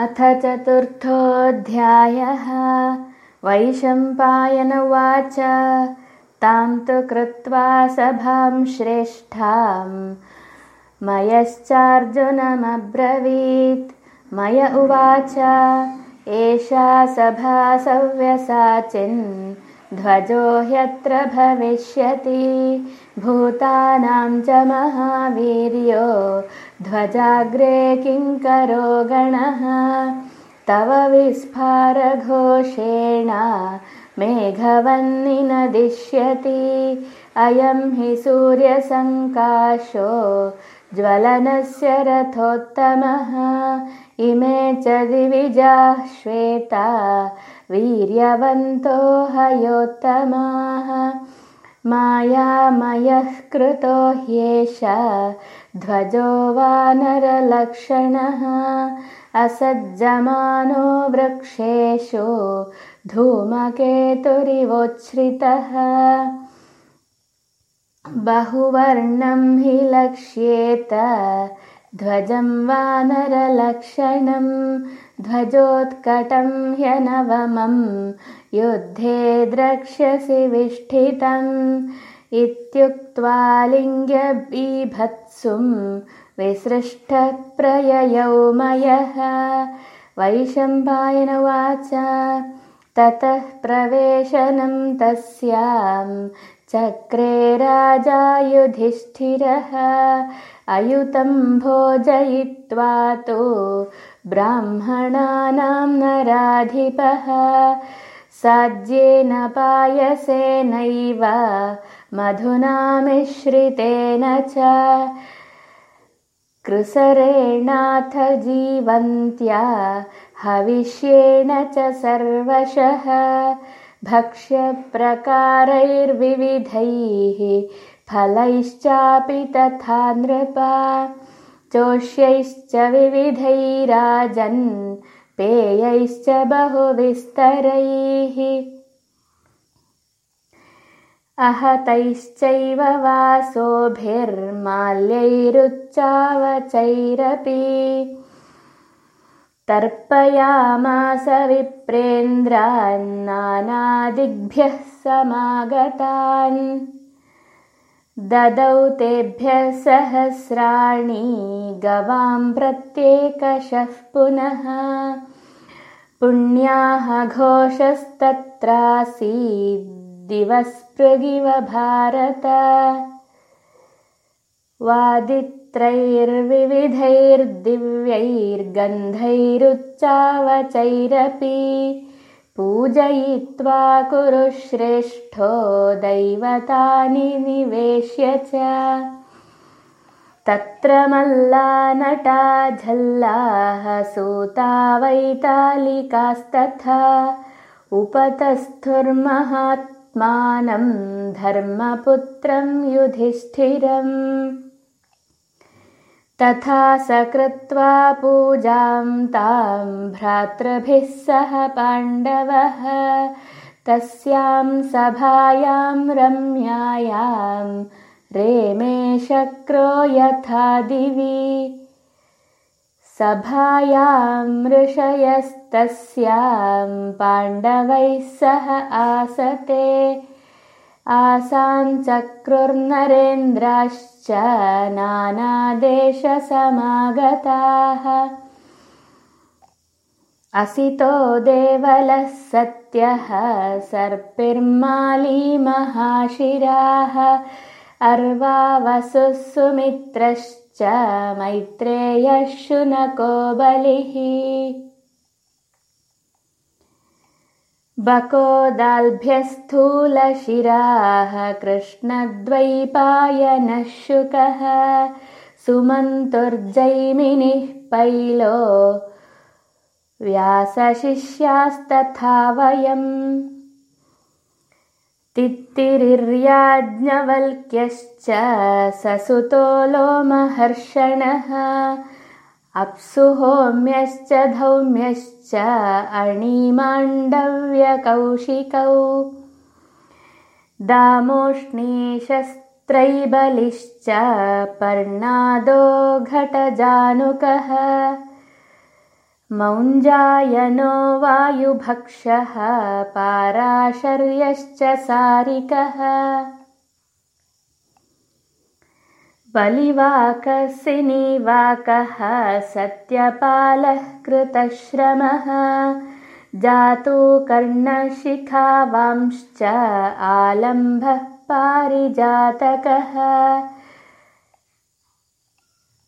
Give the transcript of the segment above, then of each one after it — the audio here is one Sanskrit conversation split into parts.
अथ चतुर्थोऽध्यायः। वैशम्पायन उवाच तां तु कृत्वा सभां श्रेष्ठां मयश्चार्जुनमब्रवीत्। मय उवाच। एषा सभा सव्यसाचिन् ध्वजो ह्यत्र भविष्यति भूतानां च महावीर्यो ध्वजाग्रे किङ्करो गणः? तव विस्फारघोषेण मेघवन्निनदिष्यति अयं हि सूर्यसङ्काशो ज्वलनस्य रथोत्तमः। इमे च दिविजाः श्वेता। वीर्यवन्तो हयोत्तमाः। मायामयः कृतो ह्येष। ध्वजो वानरलक्षणः असज्जमानो वृक्षेषु धूमकेतुरिवोच्छ्रितः बहुवर्णं हि लक्ष्येत ध्वजं वानरलक्षणं ध्वजोत्कटं ह्यनवमं युद्धे द्रक्ष्यसि विष्ठितम् इत्युक्त्वा लिङ्ग्यबीभत्सुं विसृष्टप्रययौ मयः। वैशम्पायन उवाच ततः प्रवेशनं तस्यां चक्रे राजा युधिष्ठिरः अयुतं भोजयित्वा तु ब्राह्मणानां नराधिपः। साज्येन पायसेनैव मधुना मिश्रितेन च। कृसरेणाथ जीवन्त्या हविष्येण च सर्वशः भक्ष्यप्रकारैर्विविधैः फलैश्चापि तथा नृपा। चोष्यैश्च विविधैराजन् पेयैश्च बहुविस्तरैः। अहतैश्चैव वासोभिर्माल्यैरुच्चावचैरपि तर्पयामास विप्रेन्द्रान्नानादिग्भ्यः समागतान्। ददौ तेभ्यः सहस्राणि गवां प्रत्येकशः पुनः। पुण्याः घोषस्तत्रासीद्दिवस्पृगिव भारत वादित्रैर्विविधैर्दिव्यैर्गन्धैरुच्चावचैरपि पूजयित्वा कुरु श्रेष्ठो दैवतानि निवेश्य च। तत्र मल्लानटा झल्लाः सूता वैतालिकास्तथा उपतस्थुर्महात्मानं धर्मपुत्रं युधिष्ठिरम् तथा सकृत्वा पूजां तां भ्रातृभिः सह पाण्डवः। तस्यां सभायां रम्यायां रेमे शक्रो यथा दिवि। सभायां ऋषयस्तस्यां पाण्डवैः सह आसते आसाञ्चक्रुर्नरेन्द्राश्च नानादेशसमागताः। असितो देवलः सत्यः सर्पिर्माली महाशिराः अर्वावसुः सुमित्रश्च मैत्रेयः शुनको बलिः बकोदाल्भ्यस्थूलशिराः कृष्णद्वैपायनः शुकः सुमन्तुर्जैमिनिः पैलो व्यासशिष्यास्तथा वयम्। तित्तिरिर्याज्ञवल्क्यश्च ससुतो लोमहर्षणः अप्सुहोम्यश्च धौम्यश्च अणिमाण्डव्यकौशिकौ। दामोष्णीशस्त्रैबलिश्च पर्णादो घटजानुकः। मौञ्जायनो वायुभक्षः पाराशर्यश्च सारिकः बलिवाकसिनीवाकः सत्यपालः कृतश्रमः जातु कर्णशिखावांश्च आलम्भः पारिजातकः।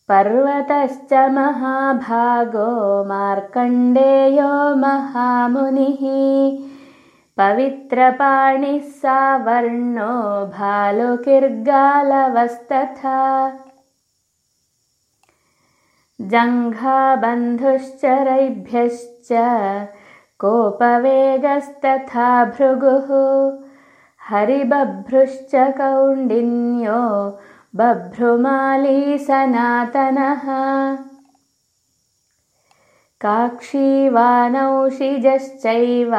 पर्वतश्च महाभागो मार्कण्डेयो महामुनिः पवित्रपाणिः सावर्णो भालुकिर्गालवस्तथा। जङ्घाबन्धुश्चरैभ्यश्च कोपवेगस्तथा भृगुः। हरिबभ्रुश्च कौण्डिन्यो बभ्रुमाली सनातनः काक्षीवानौषिजश्चैव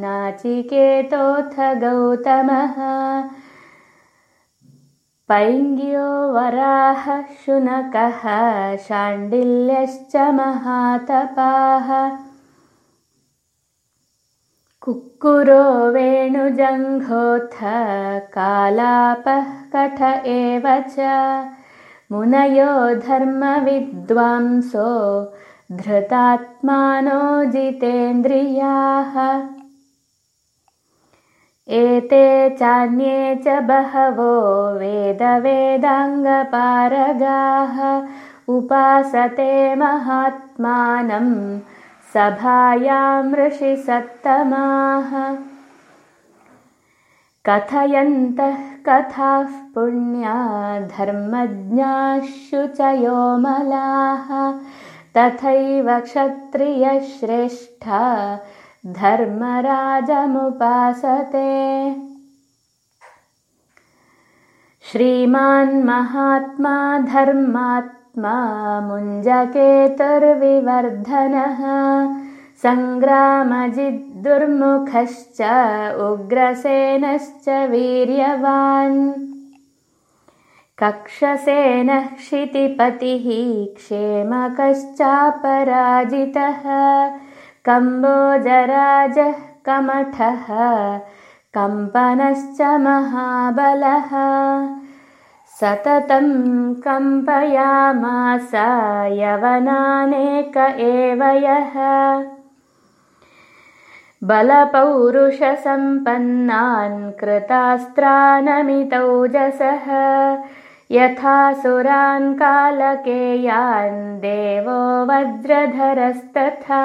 नाचिकेतोऽथ गौतमः। पैङ्ग्यो वराह शुनकः शाण्डिल्यश्च महातपाः। कुक्कुरो वेणुजङ्घोऽथ कालापः कठ एव च। मुनयो धर्मविद्वांसो धृतात्मानो जितेन्द्रियाः। एते चान्ये च बहवो वेदवेदाङ्गपारगाः। उपासते महात्मानं ऋषिसत्तमाः। कथयन्तः कथाः पुण्या धर्मज्ञाशुचयोमलाः तथैव क्षत्रियश्रेष्ठा धर्मराजमुपासते। श्रीमान्महात्मा धर्मात्मा मुञ्जकेतुर्विवर्धनः सङ्ग्रामजिद्दुर्मुखश्च उग्रसेनश्च वीर्यवान् कक्षसेनः क्षितिपतिः क्षेमकश्चापराजितः। कम्बोजराजः कमठः कम्पनश्च महाबलः। सततं कम्पयामास यवनानेक एव यः। बलपौरुषसम्पन्नान् कृतास्त्रानमितौजसः यथा सुरान् कालकेयान् देवो वज्रधरस्तथा